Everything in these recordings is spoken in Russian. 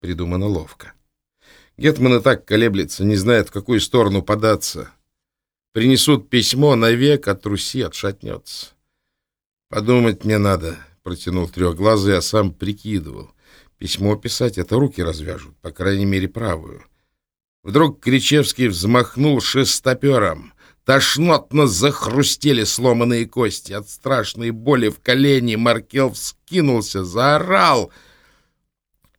Придумано ловко. Гетман и так колеблется, не знает, в какую сторону податься. Принесут письмо, навек от Руси отшатнется. «Подумать мне надо», — протянул трехглазый, а сам прикидывал. Письмо писать — это руки развяжут, по крайней мере, правую. Вдруг Кричевский взмахнул шестопером. Тошнотно захрустели сломанные кости. От страшной боли в колене Маркел вскинулся, заорал.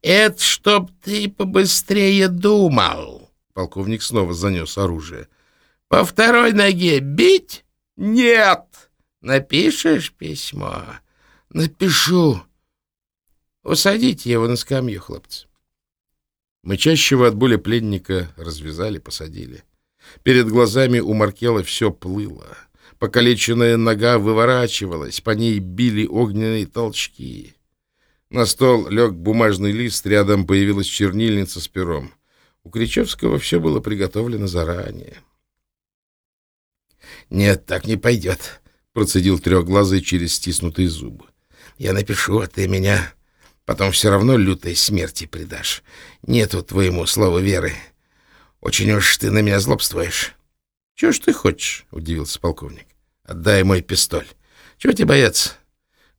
«Это чтоб ты побыстрее думал!» Полковник снова занес оружие. По второй ноге бить? Нет. Напишешь письмо? Напишу. Усадите его на скамью, хлопцы. Мычащего от боли пленника развязали, посадили. Перед глазами у Маркела все плыло. Покалеченная нога выворачивалась, по ней били огненные толчки. На стол лег бумажный лист, рядом появилась чернильница с пером. У Кричевского все было приготовлено заранее. «Нет, так не пойдет», — процедил трехглазый через стиснутые зубы. «Я напишу, а ты меня потом все равно лютой смерти предашь. Нету твоему слову веры. Очень уж ты на меня злобствуешь». «Чего ж ты хочешь?» — удивился полковник. «Отдай мой пистоль. Чего тебе бояться?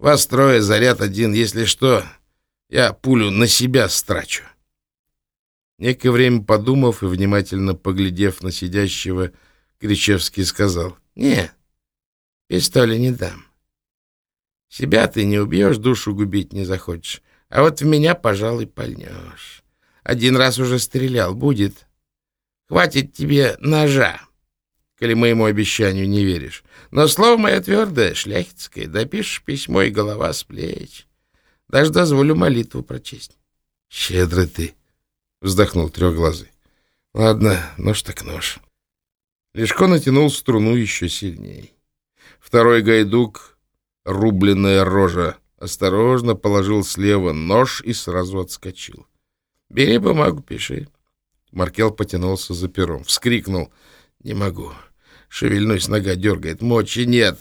Вас трое, заряд один. Если что, я пулю на себя страчу». Некое время подумав и внимательно поглядев на сидящего, — Кричевский сказал. «Не, пистоля не дам. Себя ты не убьешь, душу губить не захочешь. А вот в меня, пожалуй, пальнешь. Один раз уже стрелял, будет. Хватит тебе ножа, коли моему обещанию не веришь. Но слово мое твердое, шляхетское, допишешь письмо и голова с плеч. Даже дозволю молитву прочесть. — Щедрый ты, — вздохнул трехглазый. — Ладно, нож так нож. Лешко натянул струну еще сильней. Второй гайдук, рубленная рожа, осторожно положил слева нож и сразу отскочил. «Бери бумагу, пиши». Маркел потянулся за пером, вскрикнул. «Не могу. Шевельнусь, нога дергает. Мочи нет.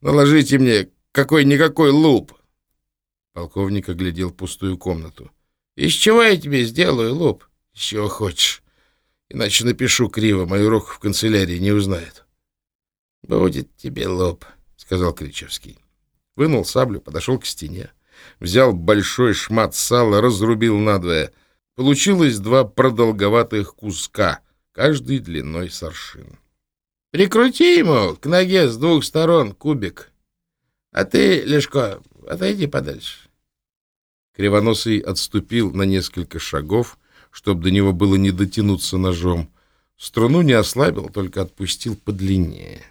Наложите мне какой-никакой луп». Полковник оглядел пустую комнату. «Из чего я тебе сделаю луп? Из чего хочешь. Иначе напишу криво, мою руку в канцелярии не узнают. — Будет тебе лоб, — сказал Кричевский. Вынул саблю, подошел к стене. Взял большой шмат сала, разрубил надвое. Получилось два продолговатых куска, каждый длиной с аршин. — Прикрути ему к ноге с двух сторон кубик. А ты, Лешко, отойди подальше. Кривоносый отступил на несколько шагов, чтобы до него было не дотянуться ножом. Струну не ослабил, только отпустил подлиннее.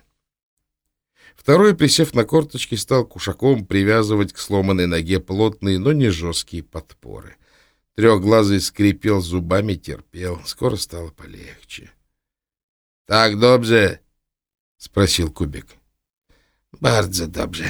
Второй, присев на корточки, стал кушаком привязывать к сломанной ноге плотные, но не жесткие подпоры. Трехглазый скрипел зубами, терпел. Скоро стало полегче. — Так, добже? — спросил Кубик. — Бардзе добже.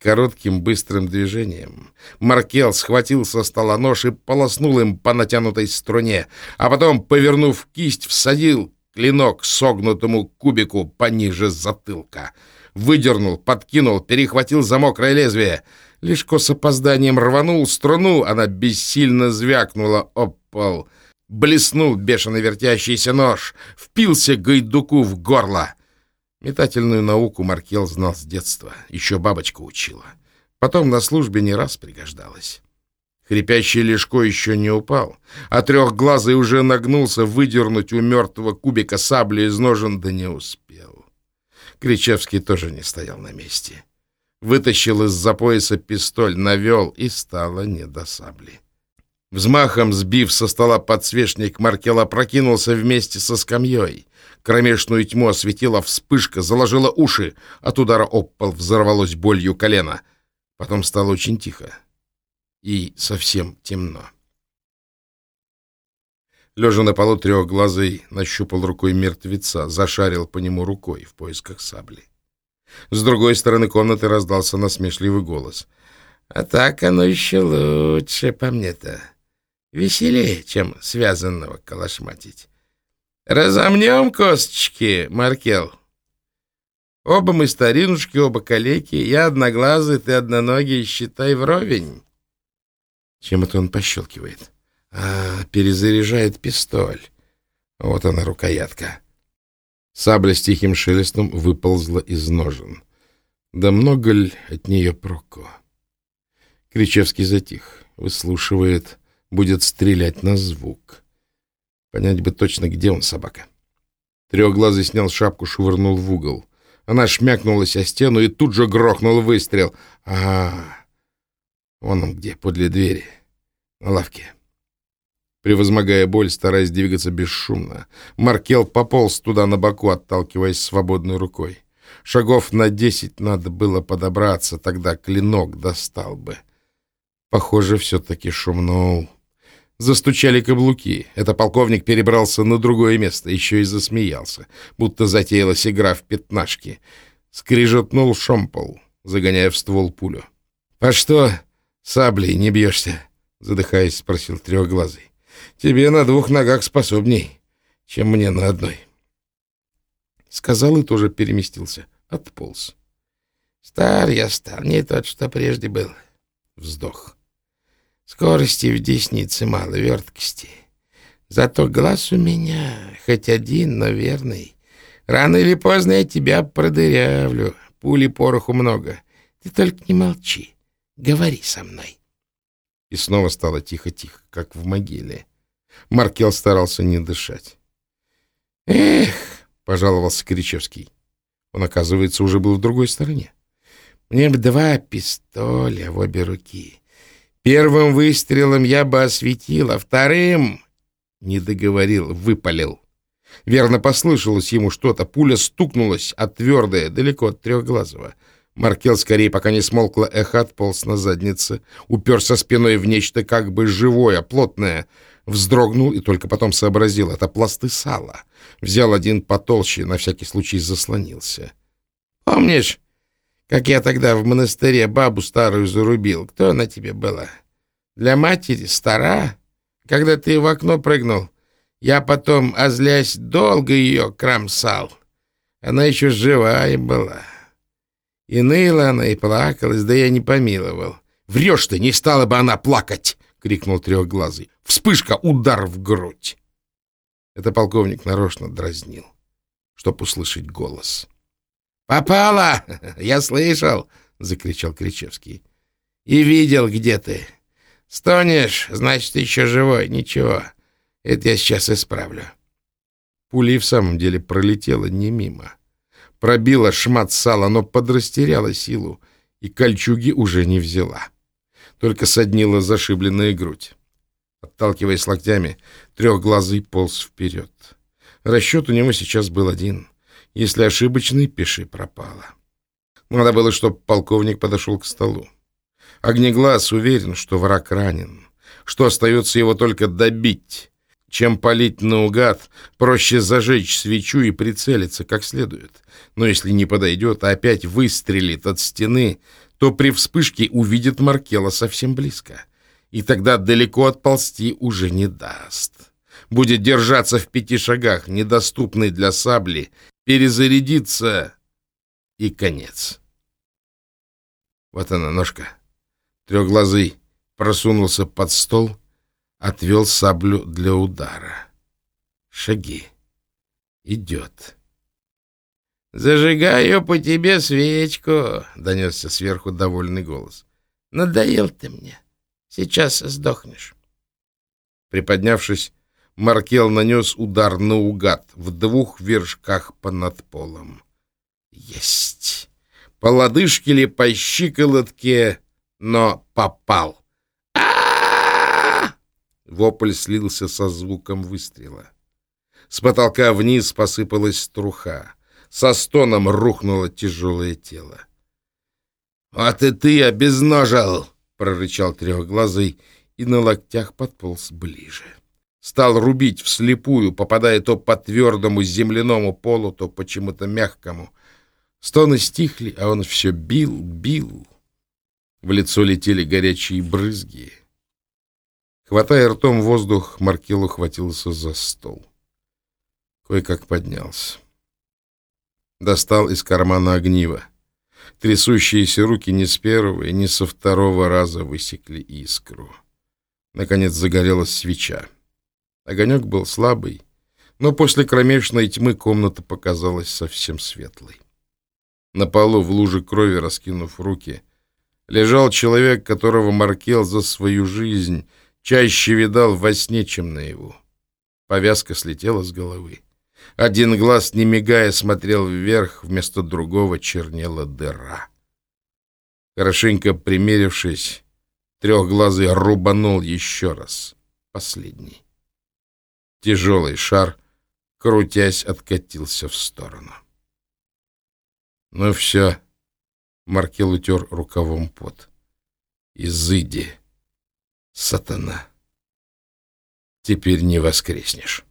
Коротким быстрым движением Маркел схватил со стола нож и полоснул им по натянутой струне, а потом, повернув кисть, всадил клинок согнутому кубику пониже затылка. Выдернул, подкинул, перехватил за мокрое лезвие. Лишко с опозданием рванул струну, она бессильно звякнула об пол. Блеснул бешено вертящийся нож, впился гайдуку в горло. Метательную науку Маркел знал с детства, еще бабочка учила. Потом на службе не раз пригождалась. Хрипящий Лешко еще не упал, а трехглазый уже нагнулся выдернуть у мертвого кубика сабли из ножен, да не успел. Кричевский тоже не стоял на месте. Вытащил из-за пояса пистоль, навел, и стало не до сабли. Взмахом сбив со стола подсвечник, Маркел опрокинулся вместе со скамьей. Кромешную тьму осветила вспышка, заложила уши. От удара об пол взорвалось болью колено. Потом стало очень тихо. И совсем темно. Лежа на полу трехглазый, нащупал рукой мертвеца, зашарил по нему рукой в поисках сабли. С другой стороны комнаты раздался насмешливый голос. «А так оно еще лучше по мне-то. Веселее, чем связанного калашматить. Разомнем косточки, Маркел. Оба мы старинушки, оба калеки. Я одноглазый, ты одноногий, считай вровень. Чем это он пощелкивает? А, перезаряжает пистоль. Вот она, рукоятка. Сабля с тихим шелестом выползла из ножен. Да много ли от нее проку? Кричевский затих, выслушивает, будет стрелять на звук. Понять бы точно, где он, собака. Трехглазый снял шапку, швырнул в угол. Она шмякнулась о стену и тут же грохнул выстрел. А, вон он где, подле двери, на лавке. Превозмогая боль, стараясь двигаться бесшумно, Маркел пополз туда на боку, отталкиваясь свободной рукой. Шагов на десять надо было подобраться, тогда клинок достал бы. Похоже, все-таки шумнул. Застучали каблуки. Это полковник перебрался на другое место, еще и засмеялся, будто затеялась игра в пятнашки. Скрижетнул шомпол, загоняя в ствол пулю. — А что, саблей не бьешься? — задыхаясь, спросил трехглазый. — Тебе на двух ногах способней, чем мне на одной. Сказал и тоже переместился, отполз. — Стар я стал, не тот, что прежде был. Вздох. Скорости в деснице мало, верткости. Зато глаз у меня, хоть один, но верный. Рано или поздно я тебя продырявлю. Пули пороху много. Ты только не молчи. Говори со мной. И снова стало тихо-тихо, как в могиле. Маркел старался не дышать. «Эх!» — пожаловался Кричевский. Он, оказывается, уже был в другой стороне. «Мне бы два пистоля в обе руки. Первым выстрелом я бы осветил, а вторым... Не договорил, выпалил. Верно послышалось ему что-то. Пуля стукнулась, а твердая, далеко от трехглазого. Маркел скорее, пока не смолкла эхо, отполз на заднице, уперся спиной в нечто как бы живое, плотное, вздрогнул и только потом сообразил. Это пласты сала. Взял один потолще, на всякий случай заслонился. «Помнишь, как я тогда в монастыре бабу старую зарубил. Кто она тебе была? Для матери стара? Когда ты в окно прыгнул, я потом, озлясь, долго ее кромсал. Она еще живая была. И ныла она, и плакалась, да я не помиловал. «Врешь ты, не стала бы она плакать!» — крикнул трехглазый. «Вспышка, удар в грудь!» Это полковник нарочно дразнил, чтоб услышать голос. «Попала! Я слышал!» — закричал Кричевский. «И видел, где ты. Стонешь, значит, еще живой. Ничего, это я сейчас исправлю». Пуля и в самом деле пролетела не мимо. Пробила шмат сала, но подрастеряла силу, и кольчуги уже не взяла. Только соднила зашибленная грудь. Отталкиваясь локтями, трехглазый полз вперед. Расчет у него сейчас был один — если ошибочный, пиши пропало. Надо было, чтобы полковник подошел к столу. Огнеглаз уверен, что враг ранен, что остается его только добить. Чем палить наугад, проще зажечь свечу и прицелиться как следует. Но если не подойдет, а опять выстрелит от стены, то при вспышке увидит Маркела совсем близко. И тогда далеко отползти уже не даст. Будет держаться в пяти шагах, недоступный для сабли, перезарядиться и конец. Вот она, ножка. Трехглазый просунулся под стол, отвел саблю для удара. Шаги. Идет. «Зажигаю по тебе свечку», — донесся сверху довольный голос. «Надоел ты мне. Сейчас сдохнешь». Приподнявшись, Маркел нанес удар наугад в двух вершках понад полом. Есть! По лодыжке ли, по щиколотке, но попал. а Вопль слился со звуком выстрела. С потолка вниз посыпалась струха. Со стоном рухнуло тяжелое тело. «Вот и ты обезножил!» — прорычал трехглазый и на локтях подполз ближе стал рубить вслепую, попадая то по твердому земляному полу, то почему-то мягкому. Стоны стихли, а он все бил, бил. В лицо летели горячие брызги. Хватая ртом воздух, Маркел ухватился за стол. Кое-как поднялся. Достал из кармана огниво. Трясущиеся руки не с первого и не со второго раза высекли искру. Наконец загорелась свеча. Огонек был слабый, но после кромешной тьмы комната показалась совсем светлой. На полу в луже крови, раскинув руки, лежал человек, которого Маркел за свою жизнь чаще видал во сне, чем наяву. Повязка слетела с головы. Один глаз, не мигая, смотрел вверх, вместо другого чернела дыра. Хорошенько примерившись, трехглазый рубанул еще раз, последний. Тяжелый шар, крутясь, откатился в сторону. Ну все, Маркел утер рукавом пот. Изыди, сатана, теперь не воскреснешь.